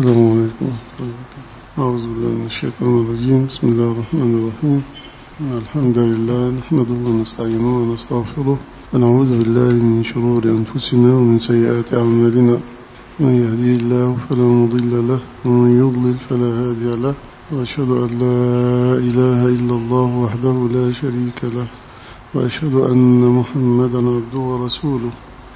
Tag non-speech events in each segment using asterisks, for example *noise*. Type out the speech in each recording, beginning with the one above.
السلام عليكم أعوذ بالله من الشيطان الرجيم بسم الله الرحمن الرحيم. الحمد لله نحمده ونستعينه ونستغفره ونعوذ بالله من شرور أنفسنا ومن سيئات أعمالنا. من يهديه الله فلا مضل له ومن يضلل فلا هادي له. وأشهد أن لا إله إلا الله وحده لا شريك له. وأشهد أن محمدا عبده ورسوله.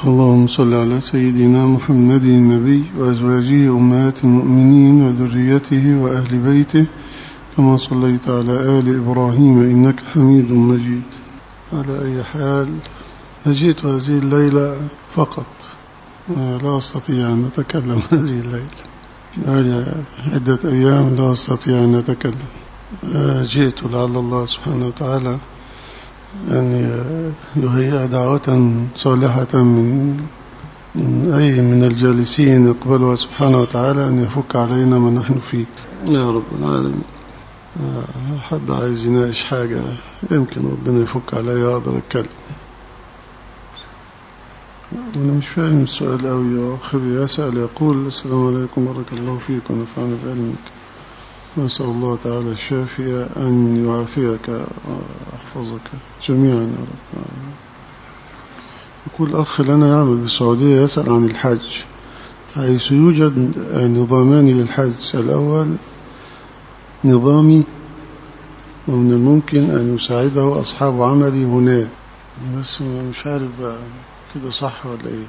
اللهم صل على سيدنا محمد النبي وأزواجه أمهات المؤمنين وذريته وأهل بيته كما صليت على آل إبراهيم إنك حميد مجيد. على أي حال أجيت هذه الليلة فقط. لا أستطيع أن أتكلم *laughs* هذه الليلة. عدة أيام لا أستطيع أن أتكلم. جئت لعل الله سبحانه وتعالى أن يهيئ دعوة صالحة من أي من الجالسين يقبلها سبحانه وتعالى أن يفك علينا ما نحن فيه. يا رب العالمين. حد عايز يناقش حاجة؟ يمكن ربنا يفك عليا أقدر أتكلم. أنا مش فاهم السؤال أوي يا أخي يسأل يقول السلام عليكم بارك الله فيك ونفعنا بعلمك. نسأل الله تعالى الشافية أن يعافيك ويحفظك جميعا يا رب. يقول أخ لنا يعمل بالسعودية يسأل عن الحج حيث يوجد نظامان للحج. الأول نظامي ومن الممكن أن يساعده أصحاب عملي هناك بس مش عارف بقى كده صح ولا إيه؟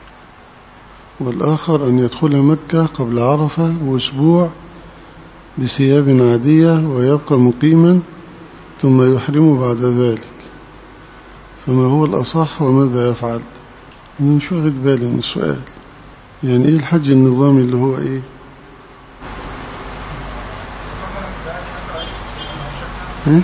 والآخر أن يدخل مكة قبل عرفة بأسبوع. بثياب عادية ويبقى مقيما ثم يحرم بعد ذلك. فما هو الأصح وماذا يفعل؟ أنا مش واخد بالي من السؤال. يعني إيه الحج النظامي اللي هو إيه؟ ها؟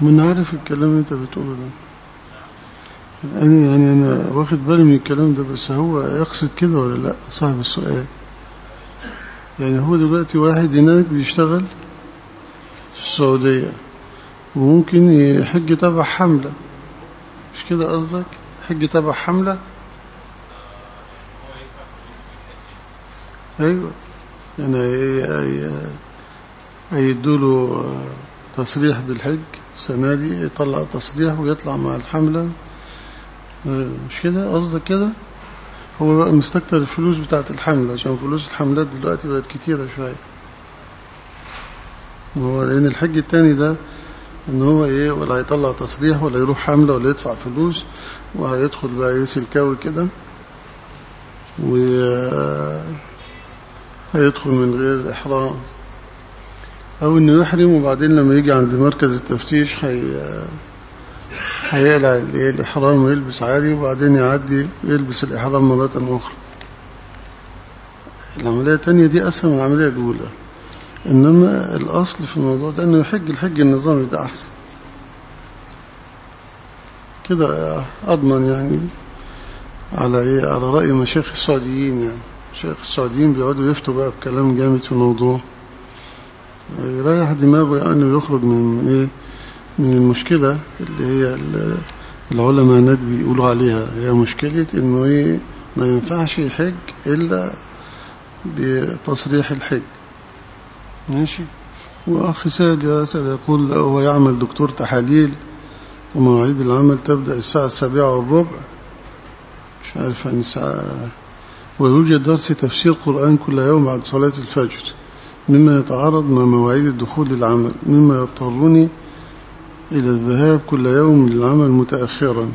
من عارف الكلام اللي انت بتقوله ده. أنا يعني أنا واخد بالي من الكلام ده بس هو يقصد كده ولا لأ؟ صاحب السؤال. يعني هو دلوقتي واحد هناك بيشتغل في السعودية وممكن يحج تبع حملة. مش كده قصدك؟ حج تبع حملة؟ أيوة. يعني هيدوله تصريح بالحج. السنة دي يطلع تصريح ويطلع مع الحملة. مش كده؟ قصدك كده؟ هو بقى مستكتر الفلوس بتاعت الحملة عشان فلوس الحملات دلوقتي بقت كتيرة شوية. هو لأن الحج التاني ده إن هو إيه؟ ولا هيطلع تصريح ولا يروح حملة ولا يدفع فلوس وهيدخل بقى يسل كاوي كده. وهيدخل من غير إحرام. أو إنه يحرم وبعدين لما يجي عند مركز التفتيش هي هيقلع الإحرام ويلبس عادي وبعدين يعدي يلبس الإحرام مرة أخرى. العملية الثانية دي أسهل من العملية الأولى. إنما الأصل في الموضوع ده إنه يحج الحج النظامي ده أحسن. كده أضمن يعني على إيه؟ على رأي مشايخ السعوديين يعني. مشايخ السعوديين بيقعدوا يفتوا بقى بكلام جامد في الموضوع. يريح دماغه يعني ويخرج من إيه؟ من المشكلة اللي هي العلماء هناك بيقولوا عليها. هي مشكلة إنه إيه؟ ما ينفعش يحج إلا بتصريح الحج. ماشي؟ وأخي سيد يسأل يقول هو يعمل دكتور تحاليل ومواعيد العمل تبدأ الساعة السابعة والربع. مش عارف عن الساعة. ويوجد درس تفسير قرآن كل يوم بعد صلاة الفجر. مما يتعارض مع مواعيد الدخول للعمل مما يضطرني إلى الذهاب كل يوم للعمل متأخرا.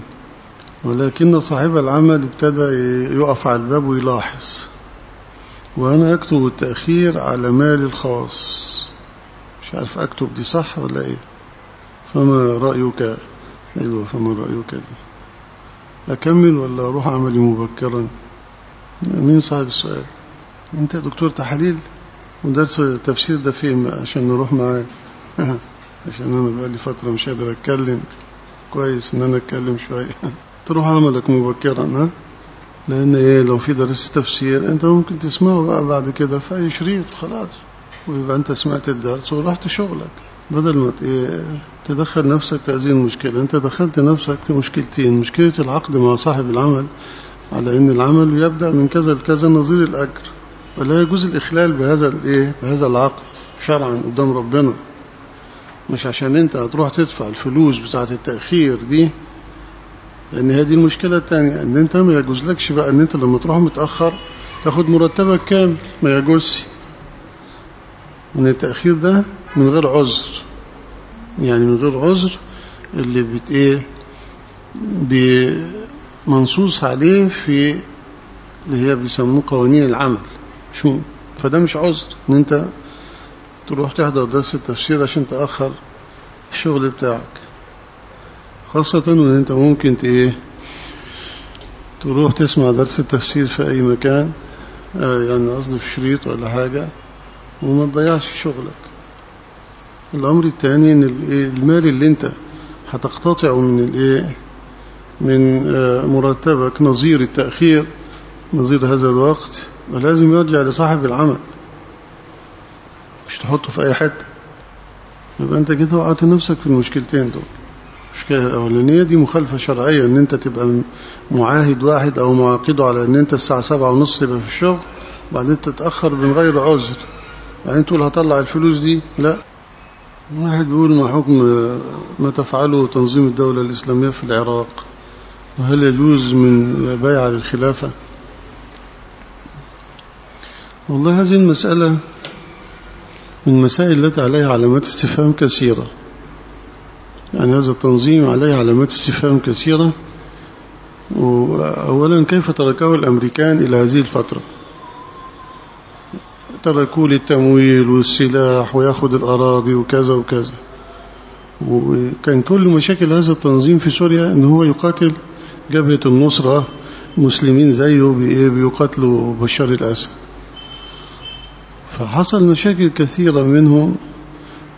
ولكن صاحب العمل ابتدى يقف على الباب ويلاحظ. وأنا أكتب التأخير على مالي الخاص. مش عارف أكتب دي صح ولا إيه. فما رأيك؟ أيوة فما رأيك دي. أكمل ولا أروح عملي مبكرا؟ مين صاحب السؤال؟ أنت دكتور تحاليل؟ ودرس التفسير ده فين عشان نروح معاه. *laughs* عشان أنا بقالي فترة مش قادر أتكلم كويس إن أنا أتكلم شوية. *laughs* تروح عملك مبكرا ها؟ لأن إيه لو في درس تفسير أنت ممكن تسمعه بقى بعد كده في أي شريط خلاص. ويبقى أنت سمعت الدرس ورحت شغلك. بدل ما تدخل نفسك في هذه المشكلة أنت دخلت نفسك في مشكلتين. مشكلة العقد مع صاحب العمل على أن العمل يبدأ من كذا لكذا نظير الأجر. ولا يجوز الإخلال بهذا الإيه؟ بهذا العقد. شرعا قدام ربنا. مش عشان أنت هتروح تدفع الفلوس بتاعة التأخير دي لأن هذه المشكلة الثانية أن أنت ما يجوزلكش بقى أن أنت لما تروح متأخر تاخد مرتبك كامل ما يجوزش. من التأخير ده من غير عذر. يعني من غير عذر اللي بت إيه؟ بمنصوص عليه في اللي هي بيسموه قوانين العمل. شو؟ فده مش عذر إن أنت تروح تحضر درس التفسير عشان تأخر الشغل بتاعك. خاصة إن أنت ممكن إيه؟ تروح تسمع درس التفسير في أي مكان آه يعني قصدي في شريط ولا حاجة وما تضيعش شغلك. الأمر الثاني إن المال اللي أنت هتقتطعه من الايه من مرتبك نظير التأخير نظير هذا الوقت ولازم يرجع لصاحب العمل. مش تحطه في أي حتة. يبقى أنت كده وقعت نفسك في المشكلتين دول. المشكلة الأولانية دي مخالفة شرعية أن أنت تبقى معاهد واحد أو معاقده على أن أنت الساعة سبعة ونص تبقى في الشغل وبعدين تتأخر من غير عذر. بعدين تقول هطلع الفلوس دي؟ لا. واحد بيقول ما حكم ما تفعله تنظيم الدولة الإسلامية في العراق؟ وهل يجوز من بيع للخلافة والله هذه المسألة من المسائل التي عليها علامات استفهام كثيرة. يعني هذا التنظيم عليه علامات استفهام كثيرة. وأولا كيف تركه الأمريكان إلى هذه الفترة؟ تركوا للتمويل والسلاح وياخد الأراضي وكذا وكذا. وكان كل مشاكل هذا التنظيم في سوريا أنه هو يقاتل جبهة النصرة مسلمين زيه بيقاتلوا بشار الأسد. فحصل مشاكل كثيرة منهم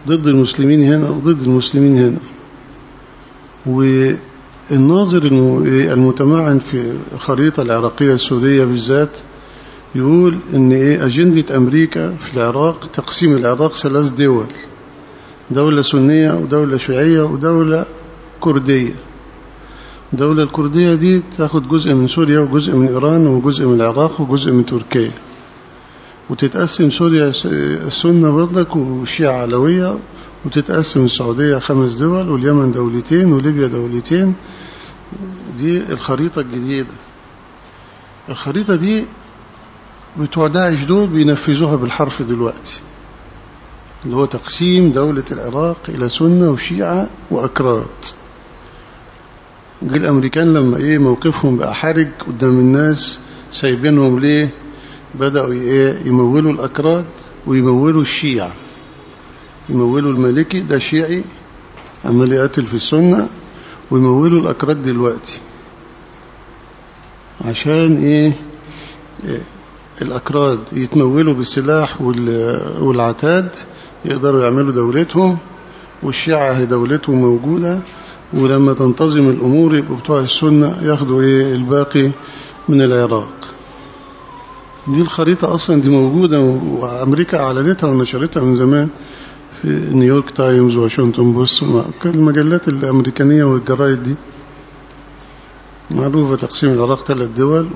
ضد المسلمين هنا وضد المسلمين هنا. والناظر المتمعن في الخريطة العراقية السورية بالذات يقول إن إيه أجندة أمريكا في العراق تقسيم العراق ثلاث دول دولة سنية ودولة شيعية ودولة كردية. الدولة الكردية دي تاخد جزء من سوريا وجزء من إيران وجزء من العراق وجزء من تركيا. وتتقسم سوريا السنة برضك والشيعة علوية وتتقسم السعودية خمس دول واليمن دولتين وليبيا دولتين. دي الخريطة الجديدة. الخريطة دي بتوع داعش دول بينفذوها بالحرف دلوقتي. اللي هو تقسيم دولة العراق إلى سنة وشيعة وأكراد. جه الأمريكان لما إيه موقفهم بقى حرج قدام الناس سايبينهم ليه؟ بدأوا إيه؟ يمولوا الأكراد ويمولوا الشيعة. يمولوا المالكي ده شيعي عمال يقتل في السنة ويمولوا الأكراد دلوقتي. عشان إيه, إيه؟ الأكراد يتمولوا بالسلاح والعتاد يقدروا يعملوا دولتهم والشيعة هي دولتهم موجودة ولما تنتظم الأمور يبقوا بتوع السنة ياخدوا إيه؟ الباقي من العراق. دي الخريطة أصلا دي موجودة وأمريكا أعلنتها ونشرتها من زمان في نيويورك تايمز واشنطن بوست كل المجلات الأمريكانية والجرايد دي. معروفة تقسيم العراق ثلاث دول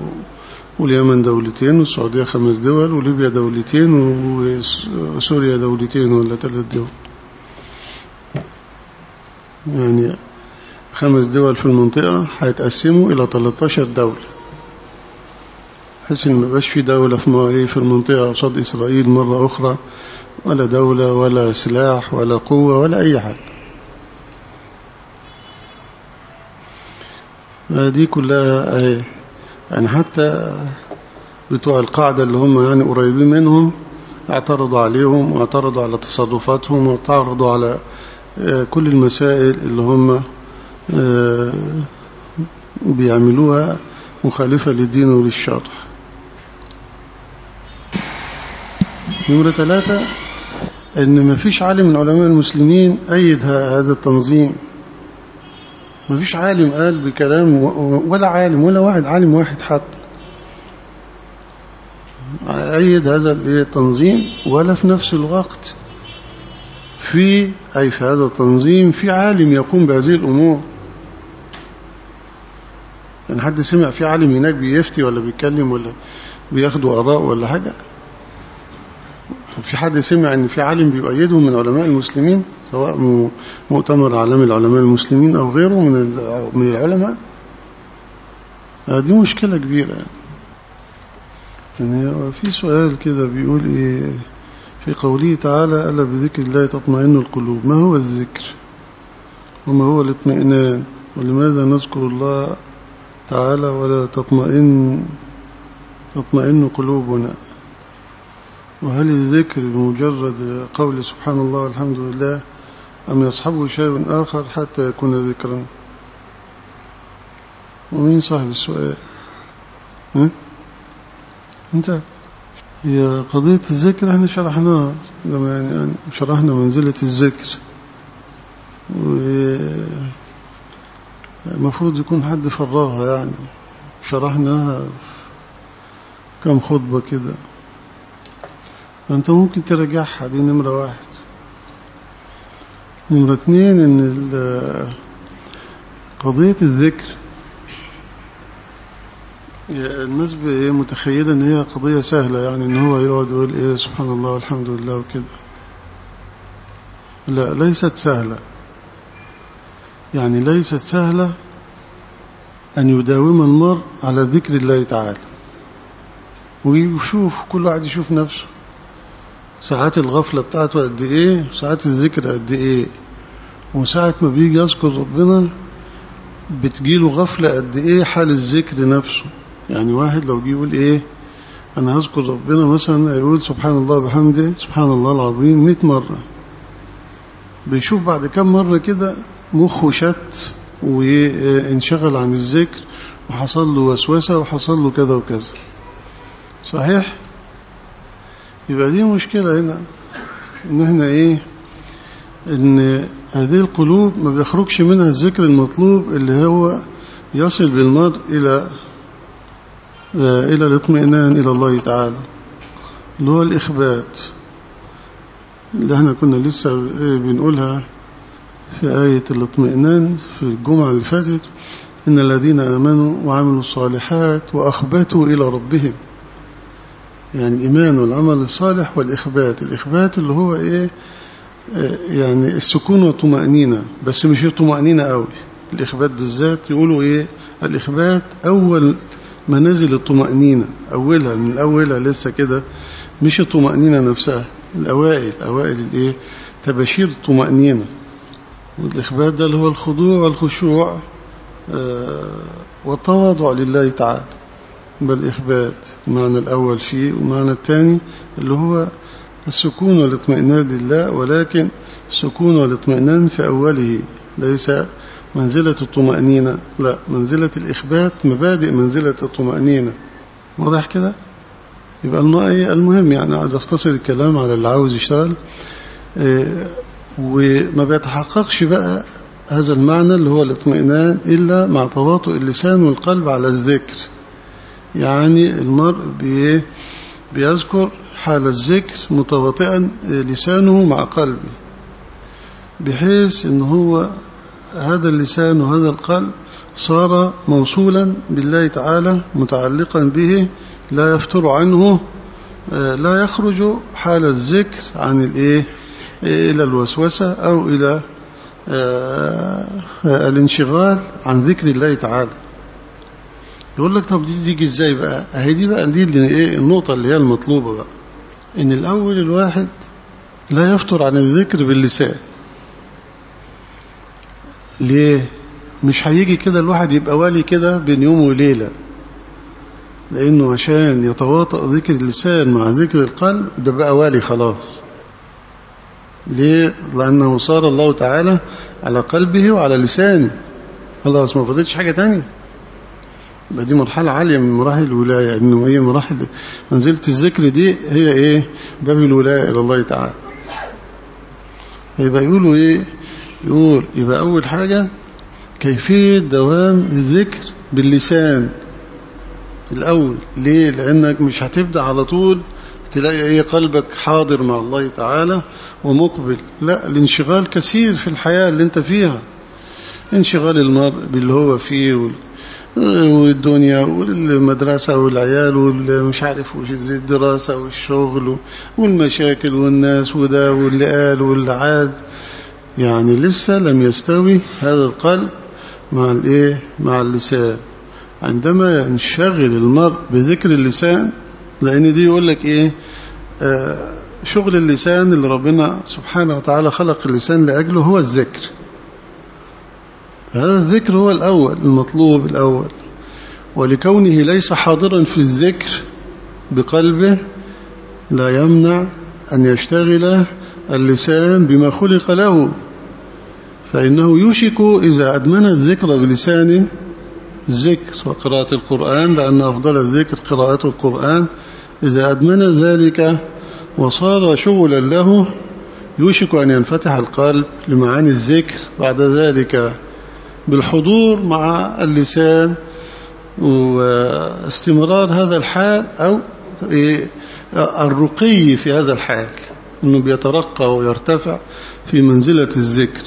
واليمن دولتين والسعودية خمس دول وليبيا دولتين وسوريا دولتين ولا ثلاث دول. يعني خمس دول في المنطقة هيتقسموا إلى 13 دولة. إن ما في دولة في في المنطقة قصاد إسرائيل مرة أخرى. ولا دولة ولا سلاح ولا قوة ولا أي حاجة. دي كلها اهي يعني حتى بتوع القاعدة اللي هم يعني قريبين منهم اعترضوا عليهم واعترضوا على تصرفاتهم واعترضوا على كل المسائل اللي هم بيعملوها مخالفة للدين وللشرع. نمرة ثلاثة إن ما فيش عالم من علماء المسلمين أيد هذا التنظيم. ما فيش عالم قال بكلام ولا عالم ولا واحد عالم واحد حتى أيد هذا التنظيم ولا في نفس الوقت في أي في هذا التنظيم في عالم يقوم بهذه الأمور. يعني حد سمع في عالم هناك بيفتي ولا بيتكلم ولا بياخدوا آراء ولا حاجة؟ طب في حد سمع إن في عالم بيؤيده من علماء المسلمين سواء مؤتمر عالمي العلماء المسلمين أو غيره من من العلماء؟ دي مشكلة كبيرة. يعني يعني في سؤال كده بيقول إيه في قوله تعالى ألا بذكر الله تطمئن القلوب. ما هو الذكر؟ وما هو الاطمئنان؟ ولماذا نذكر الله تعالى ولا تطمئن تطمئن قلوبنا؟ وهل الذكر بمجرد قول سبحان الله والحمد لله أم يصحبه شيء آخر حتى يكون ذكرا؟ ومين صاحب السؤال؟ ها؟ انت. هي قضية الذكر إحنا شرحناها لما يعني شرحنا منزلة الذكر. المفروض يكون حد فراها يعني. شرحناها كم خطبة كده. فأنت ممكن تراجعها دي نمرة واحد. نمرة اثنين إن قضية الذكر. الناس متخيلة إن هي قضية سهلة يعني إن هو يقعد يقول إيه سبحان الله والحمد لله وكده. لا ليست سهلة. يعني ليست سهلة أن يداوم المرء على ذكر الله تعالى. ويشوف كل واحد يشوف نفسه. ساعات الغفلة بتاعته قد إيه؟ ساعات الذكر قد إيه؟ وساعة ما بيجي يذكر ربنا بتجيله غفلة قد إيه؟ حال الذكر نفسه. يعني واحد لو جه يقول إيه؟ أنا هذكر ربنا مثلا يقول سبحان الله بحمده سبحان الله العظيم 100 مرة. بيشوف بعد كم مرة كده مخه شت وانشغل عن الذكر وحصل له وسوسة وحصل له كذا وكذا. صحيح؟ يبقى دي مشكلة هنا إن إحنا إيه؟ إن هذه القلوب ما بيخرجش منها الذكر المطلوب اللي هو يصل بالمرء إلى إلى الاطمئنان إلى الله تعالى اللي هو الإخبات اللي إحنا كنا لسه بنقولها في آية الاطمئنان في الجمعة اللي فاتت إن الذين آمنوا وعملوا الصالحات وأخبتوا إلى ربهم. يعني الإيمان والعمل الصالح والإخبات. الإخبات اللي هو إيه؟ يعني السكون والطمأنينة. بس مش الطمأنينة قوي الإخبات بالذات يقولوا إيه؟ الإخبات أول منازل الطمأنينة. أولها من أولها لسه كده. مش الطمأنينة نفسها الأوائل. أوائل الإيه؟ تباشير الطمأنينة. والإخبات ده اللي هو الخضوع والخشوع والتواضع لله تعالى. بالإخبات المعنى الأول فيه والمعنى الثاني اللي هو السكون والاطمئنان لله ولكن السكون والاطمئنان في أوله ليس منزلة الطمأنينة لا منزلة الإخبات مبادئ منزلة الطمأنينة. واضح كده؟ يبقى المهم يعني عايز أختصر الكلام على اللي عاوز يشتغل. وما بيتحققش بقى هذا المعنى اللي هو الاطمئنان إلا مع تواطؤ اللسان والقلب على الذكر. يعني المرء بيذكر حال الذكر متواطئا لسانه مع قلبه بحيث إن هو هذا اللسان وهذا القلب صار موصولا بالله تعالى متعلقا به لا يفتر عنه لا يخرج حال الذكر عن الإيه؟ إلى الوسوسة أو إلى الانشغال عن ذكر الله تعالى. يقول لك طب دي تيجي إزاي بقى؟ أهي دي بقى دي اللي إيه؟ النقطة اللي هي المطلوبة بقى. إن الأول الواحد لا يفتر عن الذكر باللسان. ليه؟ مش هيجي كده الواحد يبقى والي كده بين يوم وليلة. لأنه عشان يتواطأ ذكر اللسان مع ذكر القلب ده بقى والي خلاص. ليه؟ لأنه صار الله تعالى على قلبه وعلى لسانه. خلاص ما فضلش حاجة تانية؟ يبقى دي مرحلة عالية من مراحل الولاية إنه هي مراحل منزلة الذكر دي هي إيه؟ باب الولاية إلى الله تعالى. يبقى يقولوا إيه؟ يقول يبقى أول حاجة كيفية دوام الذكر باللسان. الأول ليه؟ لأنك مش هتبدأ على طول تلاقي إيه؟ قلبك حاضر مع الله تعالى ومقبل. لا الانشغال كثير في الحياة اللي أنت فيها. انشغال المرء باللي هو فيه والدنيا والمدرسة والعيال والمش عارف الدراسة والشغل والمشاكل والناس وده واللي قال واللي عاد يعني لسه لم يستوي هذا القلب مع الإيه؟ مع اللسان. عندما ينشغل المرء بذكر اللسان لأن دي يقول لك إيه؟ آه شغل اللسان اللي ربنا سبحانه وتعالى خلق اللسان لأجله هو الذكر. هذا الذكر هو الأول المطلوب الأول. ولكونه ليس حاضرا في الذكر بقلبه لا يمنع أن يشتغل اللسان بما خلق له. فإنه يوشك إذا أدمن الذكر بلسانه الذكر. وقراءة القرآن لأن أفضل الذكر قراءة القرآن. إذا أدمن ذلك وصار شغلا له يوشك أن ينفتح القلب لمعاني الذكر. بعد ذلك بالحضور مع اللسان واستمرار هذا الحال أو الرقي في هذا الحال أنه بيترقى ويرتفع في منزلة الذكر.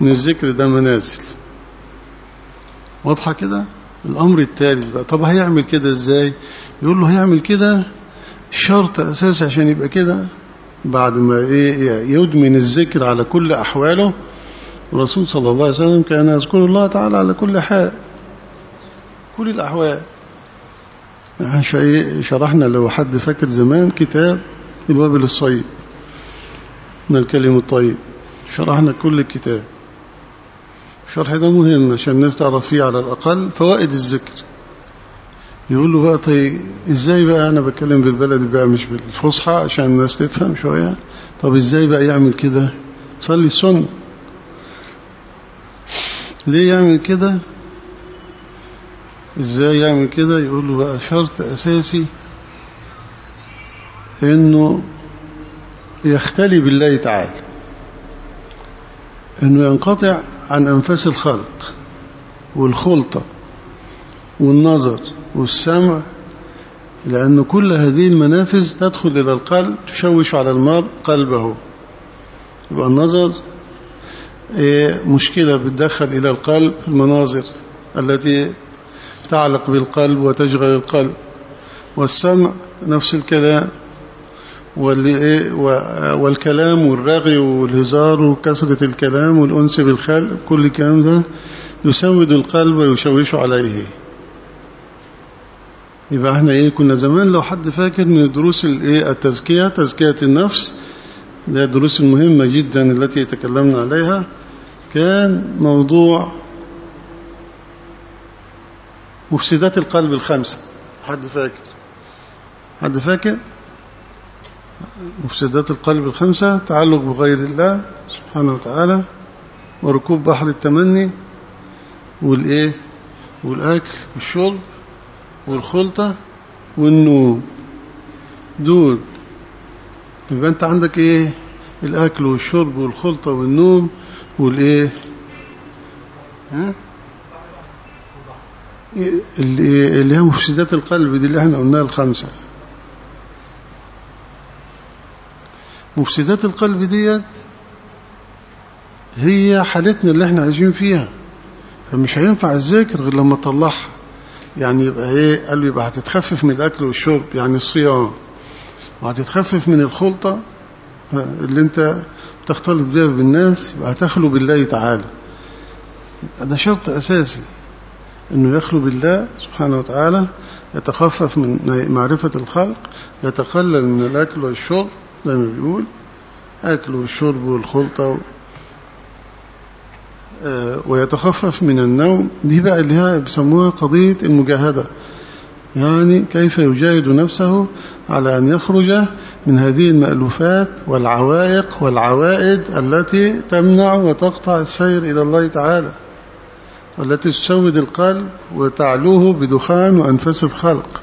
من الذكر ده منازل. واضحة كده؟ الأمر الثالث بقى طب هيعمل كده إزاي؟ يقول له هيعمل كده شرط أساسي عشان يبقى كده؟ بعد ما إيه يدمن الذكر على كل أحواله الرسول صلى الله عليه وسلم كان يذكر الله تعالى على كل حال. كل الأحوال. شرحنا لو حد فاكر زمان كتاب الوابل الصيب من الكلم الطيب. شرحنا كل الكتاب الشرح ده مهم عشان الناس تعرف فيه على الأقل فوائد الذكر. يقول له بقى طيب إزاي بقى أنا بتكلم بالبلد بقى مش بالفصحى عشان الناس تفهم شوية؟ طب إزاي بقى يعمل كده؟ صلي السنة ليه يعمل كده؟ إزاي يعمل كده؟ يقول له بقى شرط أساسي إنه يختلي بالله تعالى. إنه ينقطع عن أنفاس الخلق والخلطة والنظر والسمع لأن كل هذه المنافذ تدخل إلى القلب تشوش على المرء قلبه. يبقى النظر مشكلة بتدخل إلى القلب المناظر التي تعلق بالقلب وتشغل القلب. والسمع نفس الكلام. والكلام والرغي والهزار وكثرة الكلام والأنس بالخلق كل الكلام ده يسود القلب ويشوش عليه. يبقى إحنا إيه كنا زمان لو حد فاكر من دروس الايه التزكية تزكية النفس اللي هي الدروس المهمة جدا التي تكلمنا عليها كان موضوع مفسدات القلب الخمسة حد فاكر؟ حد فاكر؟ مفسدات القلب الخمسة تعلق بغير الله سبحانه وتعالى وركوب بحر التمني والإيه؟ والأكل والشرب والخلطة والنوم. دول يبقى أنت عندك إيه؟ الأكل والشرب والخلطة والنوم والإيه؟ ها؟ اللي هي مفسدات القلب دي اللي إحنا قلناها الخمسة. مفسدات القلب ديت هي حالتنا اللي إحنا عايشين فيها. فمش هينفع الذكر غير لما تطلعها. يعني يبقى إيه؟ قال له يبقى هتتخفف من الأكل والشرب يعني الصيام. وهتتخفف من الخلطة اللي انت تختلط بها بالناس يبقى هتخلو بالله تعالى. ده شرط أساسي أنه يخلو بالله سبحانه وتعالى يتخفف من معرفة الخلق يتقلل من الأكل والشرب زي ما بيقول. أكل والشرب والخلطة ويتخفف من النوم. دي بقى اللي هي بيسموها قضية المجاهدة. يعني كيف يجاهد نفسه على أن يخرج من هذه المألوفات والعوائق والعوائد التي تمنع وتقطع السير إلى الله تعالى والتي تسود القلب وتعلوه بدخان وأنفاس الخلق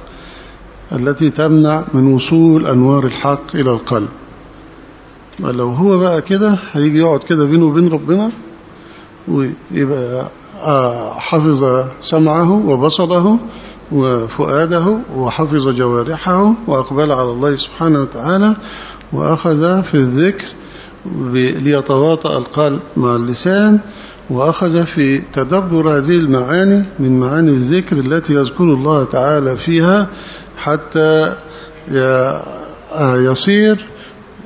التي تمنع من وصول أنوار الحق إلى القلب. ولو هو بقى كده هيجي يقعد كده بينه وبين ربنا ويبقى حفظ سمعه وبصره وفؤاده وحفظ جوارحه وأقبل على الله سبحانه وتعالى وأخذ في الذكر ليتواطأ القلب مع اللسان وأخذ في تدبر هذه المعاني من معاني الذكر التي يذكر الله تعالى فيها حتى يصير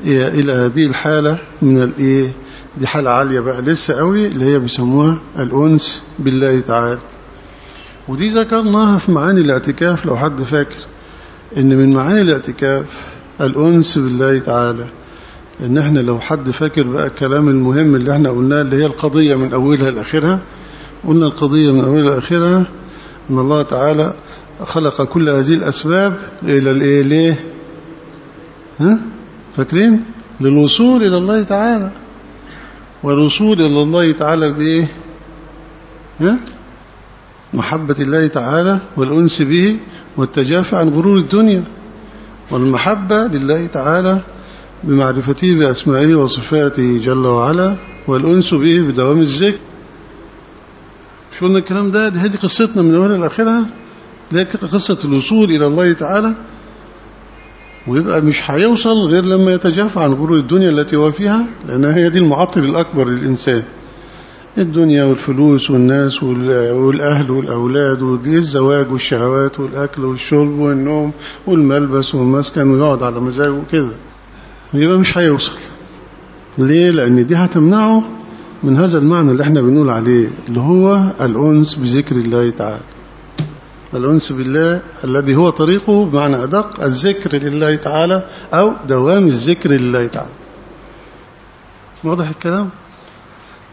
إلى هذه الحالة من الإيه دي حالة عالية بقى لسه قوي اللي هي بيسموها الأنس بالله تعالى. ودي ذكرناها في معاني الاعتكاف لو حد فاكر إن من معاني الاعتكاف الأنس بالله تعالى إن إحنا لو حد فاكر بقى الكلام المهم اللي إحنا قلناه اللي هي القضية من أولها لآخرها قلنا القضية من أولها لآخرها إن الله تعالى خلق كل هذه الأسباب إلى الإيه ليه ها؟ فاكرين؟ للوصول إلى الله تعالى والوصول إلى الله تعالى بإيه؟ ها؟ محبة الله تعالى والأنس به والتجافي عن غرور الدنيا والمحبة لله تعالى بمعرفته بأسمائه وصفاته جل وعلا والأنس به بدوام الذكر. شو قلنا الكلام ده؟ هذه قصتنا من أولها لآخرها. لكن قصة الوصول إلى الله تعالى. ويبقى مش هيوصل غير لما يتجافى عن غرور الدنيا التي هو فيها لأنها هي دي المعطل الأكبر للإنسان. الدنيا والفلوس والناس والأهل والأولاد والزواج والشهوات والأكل والشرب والنوم والملبس والمسكن ويقعد على مزاجه كده يبقى مش هيوصل. ليه؟ لأن دي هتمنعه من هذا المعنى اللي إحنا بنقول عليه اللي هو الأنس بذكر الله تعالى. الأنس بالله الذي هو طريقه بمعنى أدق الذكر لله تعالى أو دوام الذكر لله تعالى. واضح الكلام؟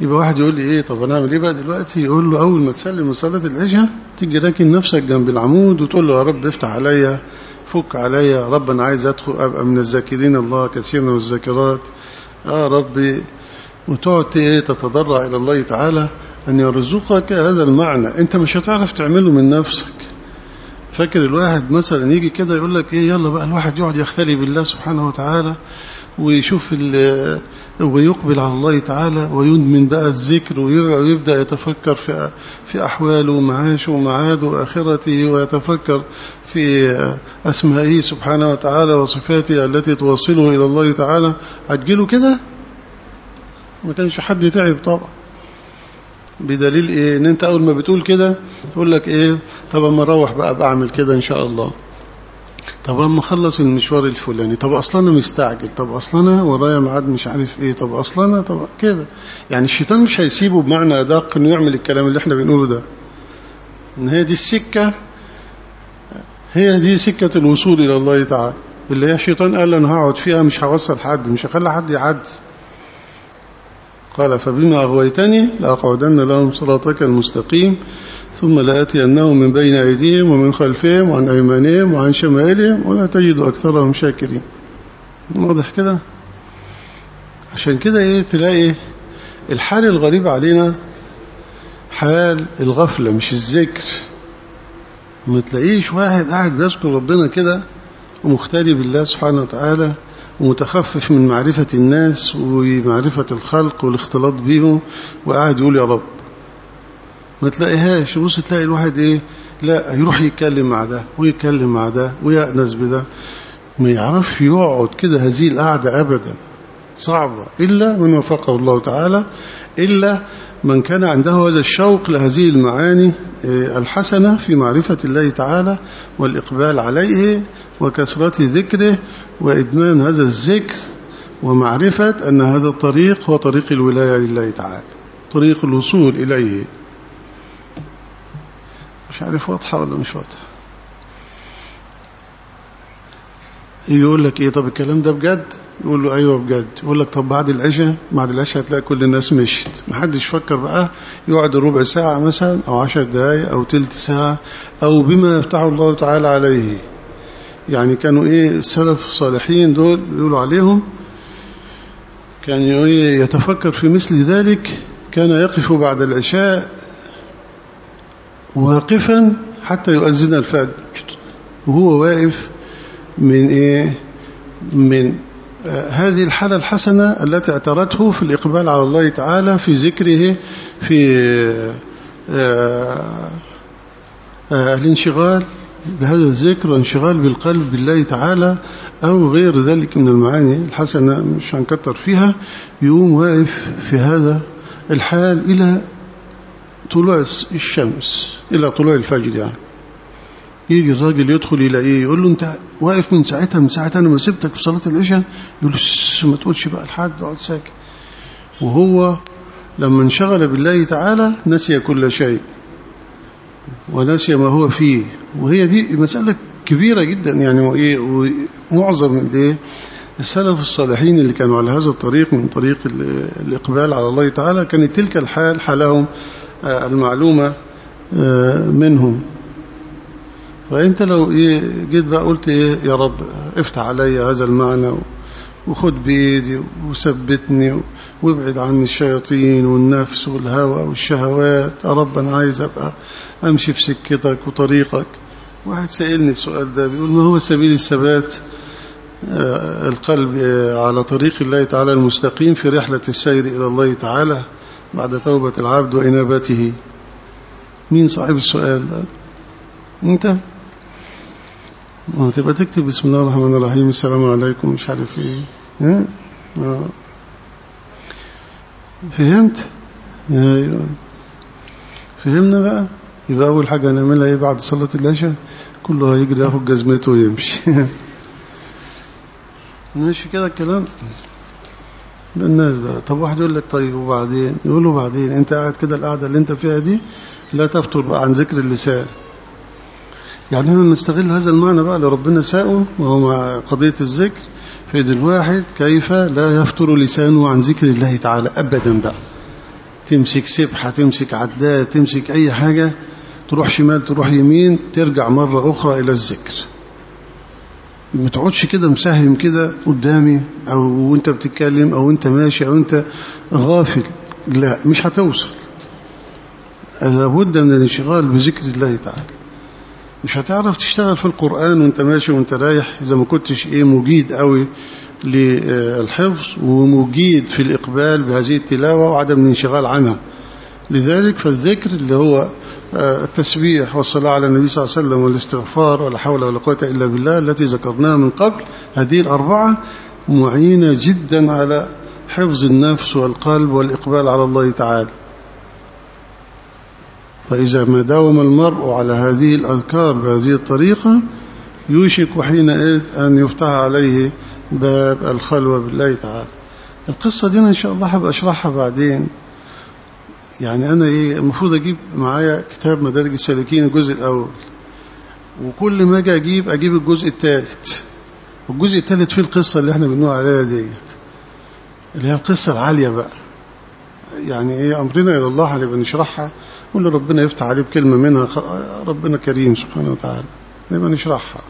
يبقى واحد يقول لي إيه طب أنا أعمل إيه بقى دلوقتي؟ يقول له أول ما تسلم من صلاة العشاء تيجي راكن نفسك جنب العمود وتقول له يا رب افتح عليا فك عليا يا رب أنا عايز أدخل أبقى من الذاكرين الله كثيرا والذاكرات. يا ربي وتقعد إيه تتضرع إلى الله تعالى أن يرزقك هذا المعنى. أنت مش هتعرف تعمله من نفسك. فاكر الواحد مثلا يجي كده يقول لك إيه يلا بقى الواحد يقعد يختلي بالله سبحانه وتعالى. ويشوف ويقبل على الله تعالى ويدمن بقى الذكر ويبدأ يتفكر في في أحواله ومعاشه ومعاده وآخرته ويتفكر في أسمائه سبحانه وتعالى وصفاته التي توصله إلى الله تعالى. هتجيله كده؟ ما كانش حد تعب طبعا. بدليل إيه؟ إن أنت أول ما بتقول كده تقول لك إيه؟ طب أما أروح بقى بعمل كده إن شاء الله. طب لما اخلص المشوار الفلاني. طب أصلا أنا مستعجل. طب أصلا أنا ورايا ميعاد مش عارف إيه. طب أصلا أنا طب كده. يعني الشيطان مش هيسيبه بمعنى أدق إنه يعمل الكلام اللي إحنا بنقوله ده. إن هي دي السكة. هي دي سكة الوصول إلى الله تعالى. اللي هي الشيطان قال أنا هقعد فيها مش هوصل حد مش هخلي حد يعدي قال فبما أغويتني لأقعدن لهم صراطك المستقيم ثم لآتينهم من بين أيديهم ومن خلفهم وعن أيمانهم وعن شمائلهم ولا تجد أكثرهم شاكرين. واضح كده؟ عشان كده إيه تلاقي الحال الغريب علينا حال الغفلة مش الذكر. ما تلاقيش واحد قاعد بيذكر ربنا كده ومختلي بالله سبحانه وتعالى ومتخفف من معرفة الناس ومعرفة الخلق والاختلاط بهم وقاعد يقول يا رب. ما تلاقيهاش. بص تلاقي الواحد إيه؟ لا يروح يتكلم مع ده ويتكلم مع ده ويأنس بده. ما يعرفش يقعد كده هذه القعدة أبدا. صعبة. إلا من وفقه الله تعالى إلا من كان عنده هذا الشوق لهذه المعاني الحسنة في معرفة الله تعالى والإقبال عليه وكثرة ذكره وإدمان هذا الذكر ومعرفة أن هذا الطريق هو طريق الولاية لله تعالى طريق الوصول إليه. مش عارف واضحة ولا مش واضحة؟ يقول لك إيه طب الكلام ده بجد؟ يقول له أيوه بجد. يقول لك طب بعد العشاء بعد العشاء هتلاقي كل الناس مشت محدش فكر بقى يقعد ربع ساعة مثلا أو عشر دقايق أو تلت ساعة أو بما يفتح الله تعالى عليه. يعني كانوا إيه السلف الصالحين دول بيقولوا عليهم. كان يتفكر في مثل ذلك. كان يقف بعد العشاء واقفا حتى يؤذن الفجر. وهو واقف من إيه؟ من آه هذه الحالة الحسنة التي اعترته في الإقبال على الله تعالى في ذكره في آه آه الانشغال بهذا الذكر وانشغال بالقلب بالله تعالى أو غير ذلك من المعاني الحسنة مش هنكتر فيها يقوم واقف في هذا الحال إلى طلوع الشمس إلى طلوع الفجر يعني. يجي الراجل يدخل يلاقيه يقول له أنت واقف من ساعتها من ساعة أنا ما سبتك في صلاة العشاء. يقول له ما تقولش بقى لحد أقعد ساكت. وهو لما انشغل بالله تعالى نسي كل شيء ونسي ما هو فيه. وهي دي مسألة كبيرة جدا يعني وإيه؟ ومعظم الإيه؟ السلف الصالحين اللي كانوا على هذا الطريق من طريق الإقبال على الله تعالى كانت تلك الحال حالهم المعلومة منهم. فأنت لو إيه جيت بقى قلت إيه يا رب افتح علي هذا المعنى وخد بإيدي وثبتني وابعد عني الشياطين والنفس والهوى والشهوات. يا رب أنا عايز أبقى أمشي في سكتك وطريقك. واحد سألني السؤال ده بيقول ما هو سبيل الثبات؟ القلب على طريق الله تعالى المستقيم في رحلة السير إلى الله تعالى بعد توبة العبد وإنابته. مين صاحب السؤال ده؟ انت تبقى تكتب بسم الله الرحمن الرحيم السلام عليكم مش عارف إيه. آه. فهمت؟ أيوه. فهمنا بقى؟ يبقى أول حاجة هنعملها إيه بعد صلاة العشاء؟ كله هيجري ياخد جزمته ويمشي. *laughs* ماشي كده الكلام؟ الناس بقى. طب واحد يقول لك طيب وبعدين؟ يقول بعدين. أنت قاعد كده القعدة اللي أنت فيها دي لا تفتر بقى عن ذكر اللسان. يعني إحنا نستغل هذا المعنى بقى اللي ربنا ساقه وهو مع قضية الذكر في يد الواحد كيف لا يفتر لسانه عن ذكر الله تعالى أبدا بقى. تمسك سبحة تمسك عداد تمسك أي حاجة تروح شمال تروح يمين ترجع مرة أخرى إلى الذكر. ما تقعدش كده مساهم كده قدامي أو وأنت بتتكلم أو أنت ماشي أو أنت غافل. لا مش هتوصل. لابد من الانشغال بذكر الله تعالى. مش هتعرف تشتغل في القرآن وانت ماشي وانت رايح إذا ما كنتش إيه مجيد قوي للحفظ ومجيد في الإقبال بهذه التلاوة وعدم الانشغال عنها. لذلك فالذكر اللي هو التسبيح والصلاة على النبي صلى الله عليه وسلم والاستغفار ولا حول ولا قوة إلا بالله التي ذكرناها من قبل هذه الأربعة معينة جدا على حفظ النفس والقلب والإقبال على الله تعالى. فإذا ما داوم المرء على هذه الأذكار بهذه الطريقة يوشك حينئذ أن يفتح عليه باب الخلوة بالله تعالى. القصة دي إن شاء الله هبقى أشرحها بعدين. يعني أنا إيه المفروض أجيب معايا كتاب مدارج السالكين الجزء الأول. وكل ما أجي أجيب أجيب الجزء الثالث. والجزء الثالث فيه القصة اللي إحنا بنقول عليها ديت. اللي هي القصة العالية بقى. يعني إيه أمرنا إلى الله هنبقى نشرحها. واللي ربنا يفتح عليه بكلمة منها ربنا كريم سبحانه وتعالى. نبقى نشرحها.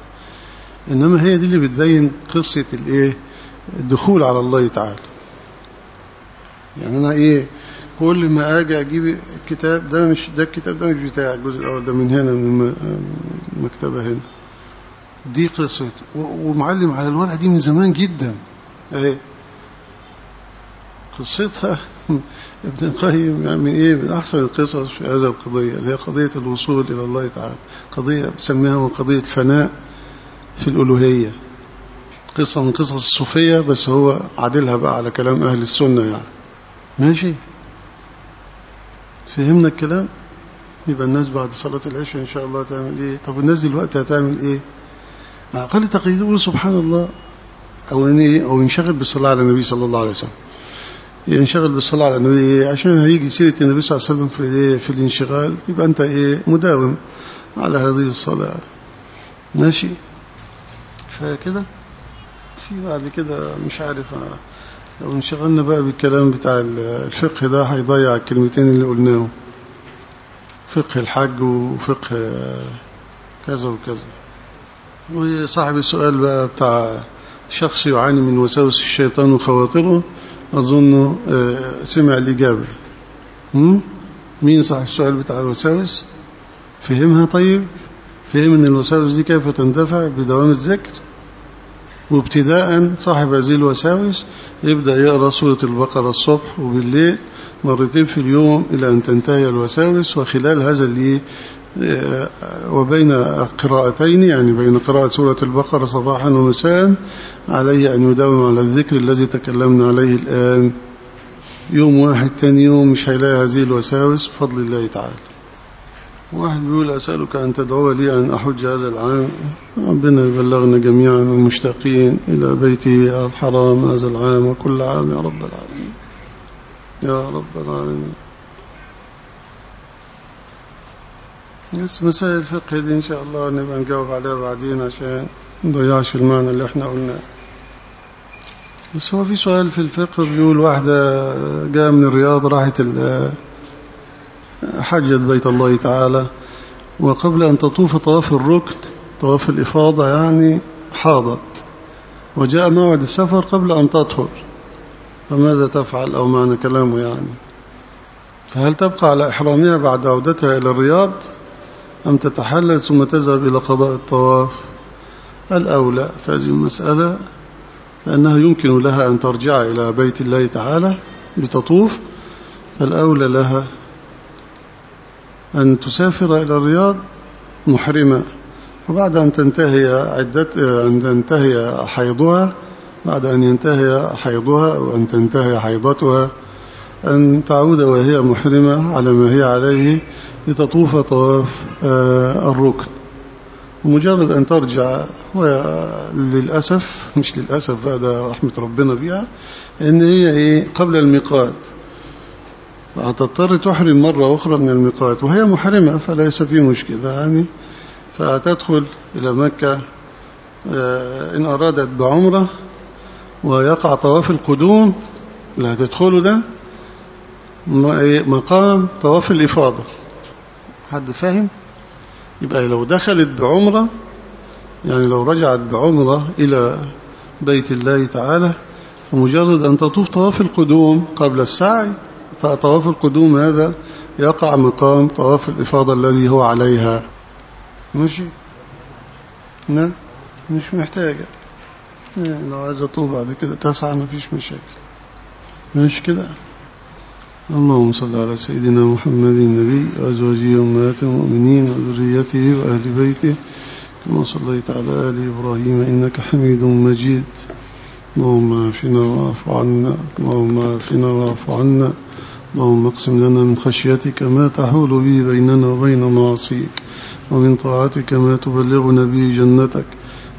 إنما هي دي اللي بتبين قصة الإيه؟ الدخول على الله تعالى. يعني أنا إيه؟ كل ما أجي أجيب الكتاب ده مش ده الكتاب ده مش بتاع الجزء الأول ده من هنا من المكتبة هنا. دي قصة. ومعلم على الورقة دي من زمان جدا. اهي قصتها *laughs* ابن القيم يعني من إيه من أحسن القصص في هذا القضية اللي هي قضية الوصول إلى الله تعالى. قضية بسميها قضية فناء في الألوهية. قصة من قصص الصوفية بس هو عادلها بقى على كلام أهل السنة يعني. ماشي؟ فهمنا الكلام؟ يبقى الناس بعد صلاة العشاء إن شاء الله تعمل إيه؟ طب الناس دلوقتي هتعمل إيه؟ أقل تقييد سبحان الله أو أو ينشغل بالصلاة على النبي صلى الله عليه وسلم. ينشغل بالصلاة على النبي عشان هيجي سيرة النبي صلى الله عليه وسلم في في الانشغال يبقى أنت إيه مداوم على هذه الصلاة. ماشي؟ فكده؟ في بعد كده مش عارف لو انشغلنا بقى بالكلام بتاع الفقه ده هيضيع الكلمتين اللي قلناهم. فقه الحج وفقه كذا وكذا. وصاحب السؤال بقى بتاع شخص يعاني من وساوس الشيطان وخواطره أظن سمع الإجابة مين صاحب السؤال بتاع الوساوس؟ فهمها طيب؟ فهم أن الوساوس دي كيف تندفع بدوام الذكر؟ وابتداء صاحب هذه الوساوس يبدأ يقرأ سورة البقرة الصبح وبالليل مرتين في اليوم إلى أن تنتهي الوساوس وخلال هذا وبين قراءتين يعني بين قراءة سورة البقرة صباحا ومساء. عليه أن يداوم على الذكر الذي تكلمنا عليه الآن. يوم واحد تاني يوم مش هيلاقي هذه الوساوس. بفضل الله تعالى. واحد بيقول أسألك أن تدعو لي أن أحج هذا العام. ربنا يبلغنا جميعا ومشتاقين إلى بيته الحرام هذا العام وكل عام يا رب العالمين. يا رب العالمين. بس مسائل الفقه دي إن شاء الله نبقى نجاوب عليها بعدين عشان نضيعش المعنى اللي إحنا قلناه. بس هو في سؤال في الفقه بيقول واحدة جاء من الرياض راحت حجت بيت الله تعالى وقبل أن تطوف طواف الركن طواف الإفاضة يعني حاضت وجاء موعد السفر قبل أن تطهر. فماذا تفعل أو معنى كلامه يعني؟ فهل تبقى على إحرامها بعد عودتها إلى الرياض؟ أم تتحلل ثم تذهب إلى قضاء الطواف؟ الأولى في هذه المسألة لأنها يمكن لها أن ترجع إلى بيت الله تعالى لتطوف. فالأولى لها أن تسافر إلى الرياض محرمة وبعد أن تنتهي عدة أن تنتهي حيضها بعد أن ينتهي حيضها وأن تنتهي حيضتها أن تعود وهي محرمة على ما هي عليه لتطوف طواف الركن. ومجرد أن ترجع وللأسف مش للأسف هذا رحمة ربنا بها إن هي إيه؟ قبل الميقات. هتضطر تحرم مرة أخرى من الميقات. وهي محرمة فليس في مشكلة. يعني فتدخل إلى مكة إن أرادت بعمرة ويقع طواف القدوم. اللي هتدخله ده. مقام طواف الإفاضة. حد فاهم؟ يبقى لو دخلت بعمرة يعني لو رجعت بعمرة إلى بيت الله تعالى ومجرد أن تطوف طواف القدوم قبل السعي فطواف القدوم هذا يقع مقام طواف الإفاضة الذي هو عليها. ماشي؟ نعم؟ مش محتاجة. لو عايز أطوف بعد كده تسعى ما فيش مشاكل. مش كده؟ اللهم صل على سيدنا محمد النبي وأزواجه أمهات المؤمنين وذريته وأهل بيته. كما صليت على آل إبراهيم إنك حميد مجيد. اللهم عافنا واعف عنا اللهم عافنا واعف عنا. اللهم اقسم لنا من خشيتك ما تحول به بيننا وبين معصيك ومن طاعتك ما تبلغنا به جنتك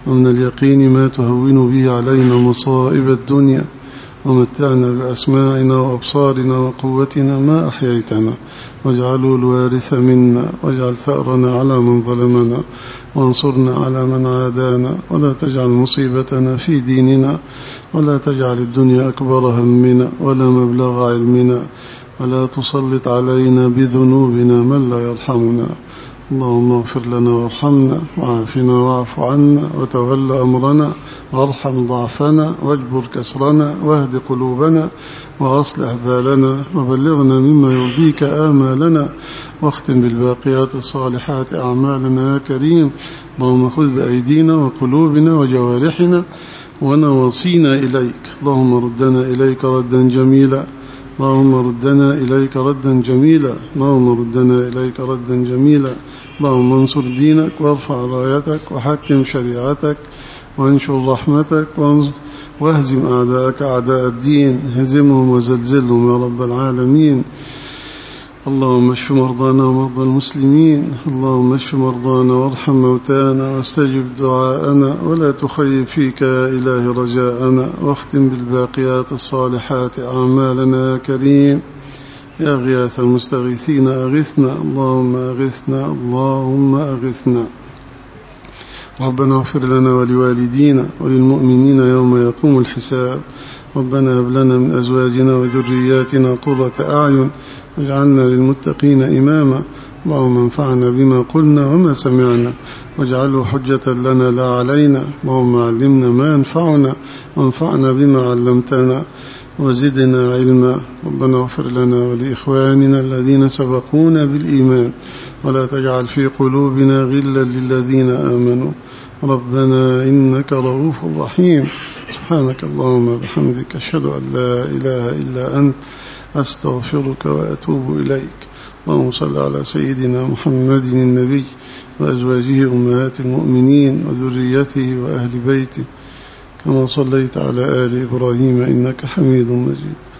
ومن اليقين ما تهون به علينا مصائب الدنيا. ومتعنا بأسماعنا وأبصارنا وقوتنا ما أحييتنا. واجعله الوارث منا. واجعل ثأرنا على من ظلمنا. وانصرنا على من عادانا. ولا تجعل مصيبتنا في ديننا. ولا تجعل الدنيا أكبر همنا. ولا مبلغ علمنا. ولا تسلط علينا بذنوبنا من لا يرحمنا. اللهم اغفر لنا وارحمنا وعافنا واعف عنا وتول أمرنا وارحم ضعفنا واجبر كسرنا واهد قلوبنا وأصلح بالنا وبلغنا مما يرضيك آمالنا واختم بالباقيات الصالحات أعمالنا يا كريم. اللهم خذ بأيدينا وقلوبنا وجوارحنا ونواصينا إليك. اللهم ردنا إليك ردا جميلا. اللهم ردنا إليك ردا جميلا. اللهم ردنا إليك ردا جميلا. اللهم انصر دينك وارفع رايتك وحكم شريعتك وانشر رحمتك واهزم أعداءك أعداء الدين. هزمهم وزلزلهم يا رب العالمين. اللهم اشف مرضانا ومرضى المسلمين. اللهم اشف مرضانا وارحم موتانا واستجب دعاءنا ولا تخيب فيك يا إله رجاءنا واختم بالباقيات الصالحات أعمالنا يا كريم. يا غياث المستغيثين أغثنا. اللهم أغثنا. اللهم أغثنا. ربنا اغفر لنا ولوالدينا وللمؤمنين يوم يقوم الحساب. ربنا هب لنا من أزواجنا وذرياتنا قرة أعين. واجعلنا للمتقين إماما. اللهم انفعنا بما قلنا وما سمعنا. واجعله حجة لنا لا علينا. اللهم علمنا ما ينفعنا وانفعنا بما علمتنا. وزدنا علما. ربنا اغفر لنا ولإخواننا الذين سبقونا بالإيمان. ولا تجعل في قلوبنا غلا للذين آمنوا. ربنا إنك رؤوف رحيم. سبحانك اللهم بحمدك أشهد أن لا إله إلا أنت أستغفرك وأتوب إليك. اللهم صل على سيدنا محمد النبي وأزواجه أمهات المؤمنين وذريته وأهل بيته. كما صليت على آل إبراهيم إنك حميد مجيد.